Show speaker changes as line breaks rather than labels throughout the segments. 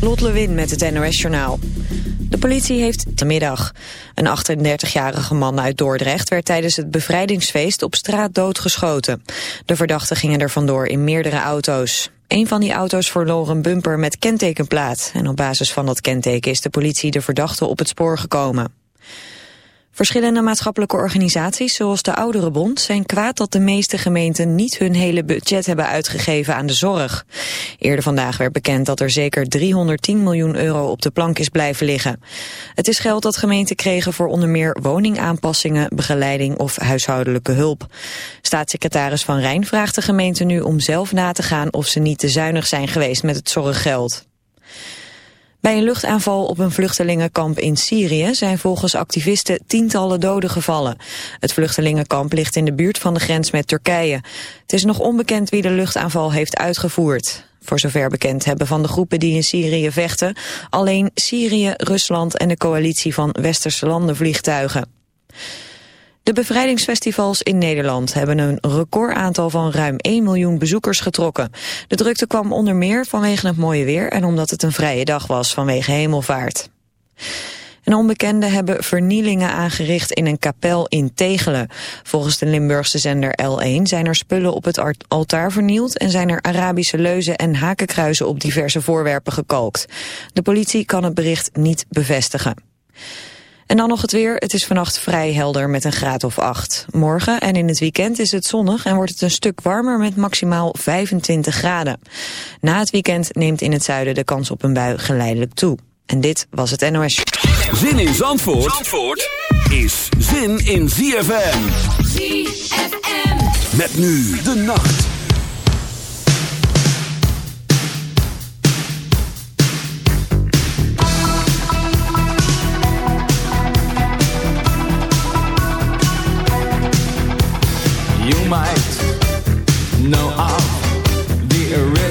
Lot Lewin met het NOS Journaal. De politie heeft vanmiddag. Een 38-jarige man uit Dordrecht werd tijdens het bevrijdingsfeest op straat doodgeschoten. De verdachten gingen er vandoor in meerdere auto's. Een van die auto's verloor een bumper met kentekenplaat. En op basis van dat kenteken is de politie de verdachte op het spoor gekomen. Verschillende maatschappelijke organisaties, zoals de Ouderenbond, zijn kwaad dat de meeste gemeenten niet hun hele budget hebben uitgegeven aan de zorg. Eerder vandaag werd bekend dat er zeker 310 miljoen euro op de plank is blijven liggen. Het is geld dat gemeenten kregen voor onder meer woningaanpassingen, begeleiding of huishoudelijke hulp. Staatssecretaris Van Rijn vraagt de gemeente nu om zelf na te gaan of ze niet te zuinig zijn geweest met het zorggeld. Bij een luchtaanval op een vluchtelingenkamp in Syrië zijn volgens activisten tientallen doden gevallen. Het vluchtelingenkamp ligt in de buurt van de grens met Turkije. Het is nog onbekend wie de luchtaanval heeft uitgevoerd. Voor zover bekend hebben van de groepen die in Syrië vechten alleen Syrië, Rusland en de coalitie van westerse landen vliegtuigen. De bevrijdingsfestivals in Nederland hebben een recordaantal van ruim 1 miljoen bezoekers getrokken. De drukte kwam onder meer vanwege het mooie weer en omdat het een vrije dag was vanwege hemelvaart. En onbekenden hebben vernielingen aangericht in een kapel in Tegelen. Volgens de Limburgse zender L1 zijn er spullen op het altaar vernield... en zijn er Arabische leuzen en hakenkruizen op diverse voorwerpen gekalkt. De politie kan het bericht niet bevestigen. En dan nog het weer. Het is vannacht vrij helder met een graad of 8. Morgen en in het weekend is het zonnig en wordt het een stuk warmer met maximaal 25 graden. Na het weekend neemt in het zuiden de kans op een bui geleidelijk toe. En dit was het NOS.
Zin in Zandvoort, Zandvoort is zin in ZFM.
ZFM.
Met nu de nacht.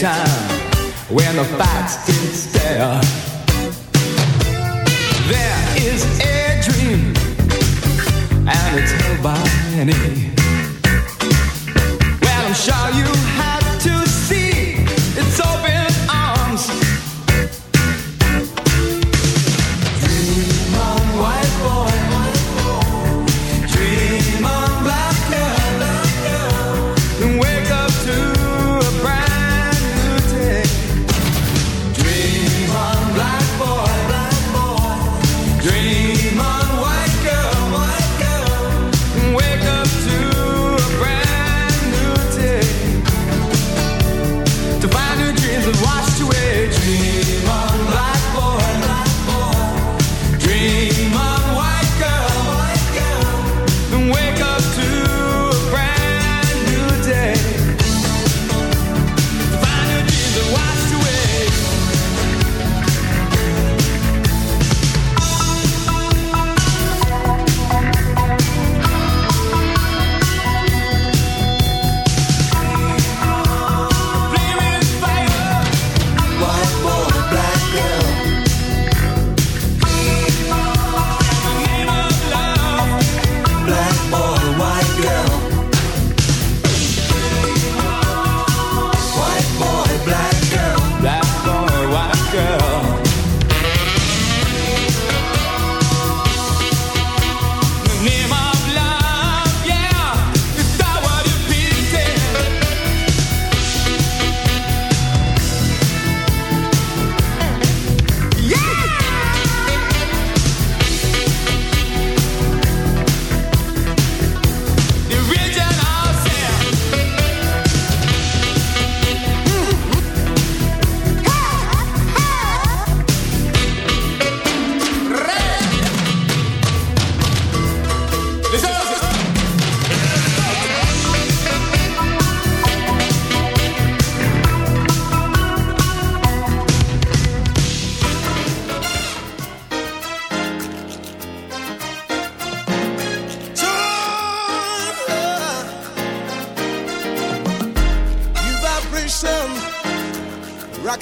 Time when the facts did stare.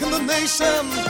Rocking the nation.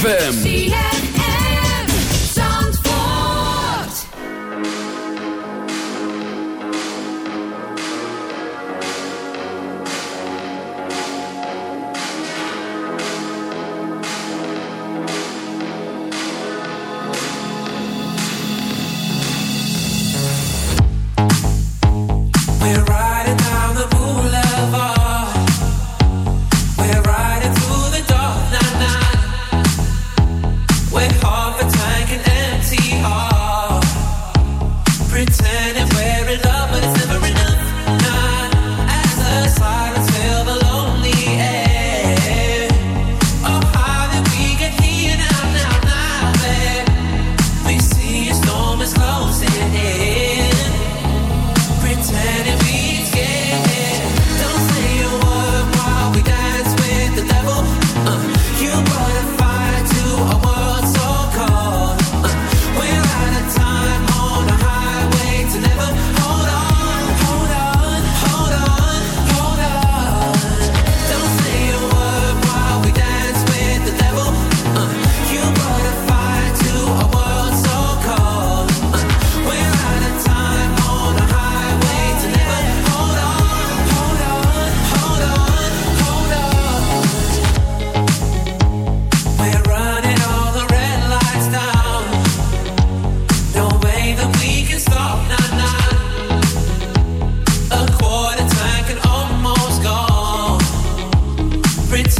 ZFM.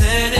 pretending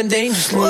been dangerous.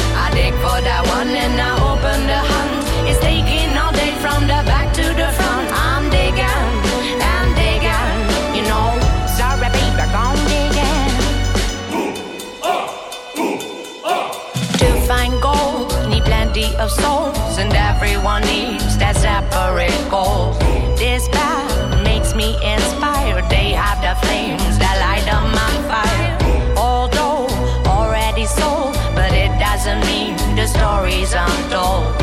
for that one and I open the hunt. It's taking all day from the back to the front. I'm digging, I'm digging, you know. Sorry, baby, gone digging. Boom, up, boom. To find gold, need plenty of souls, and everyone needs that separate goal. This path makes me inspired. They have the flames. doesn't mean the stories aren't told.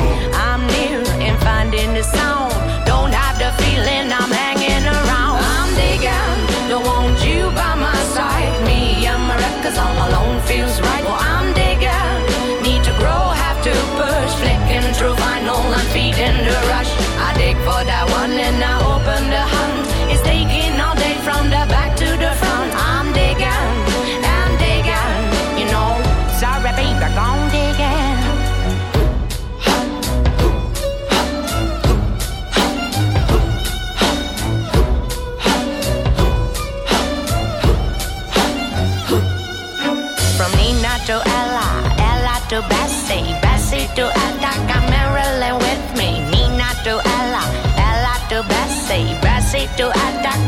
Little Adapter.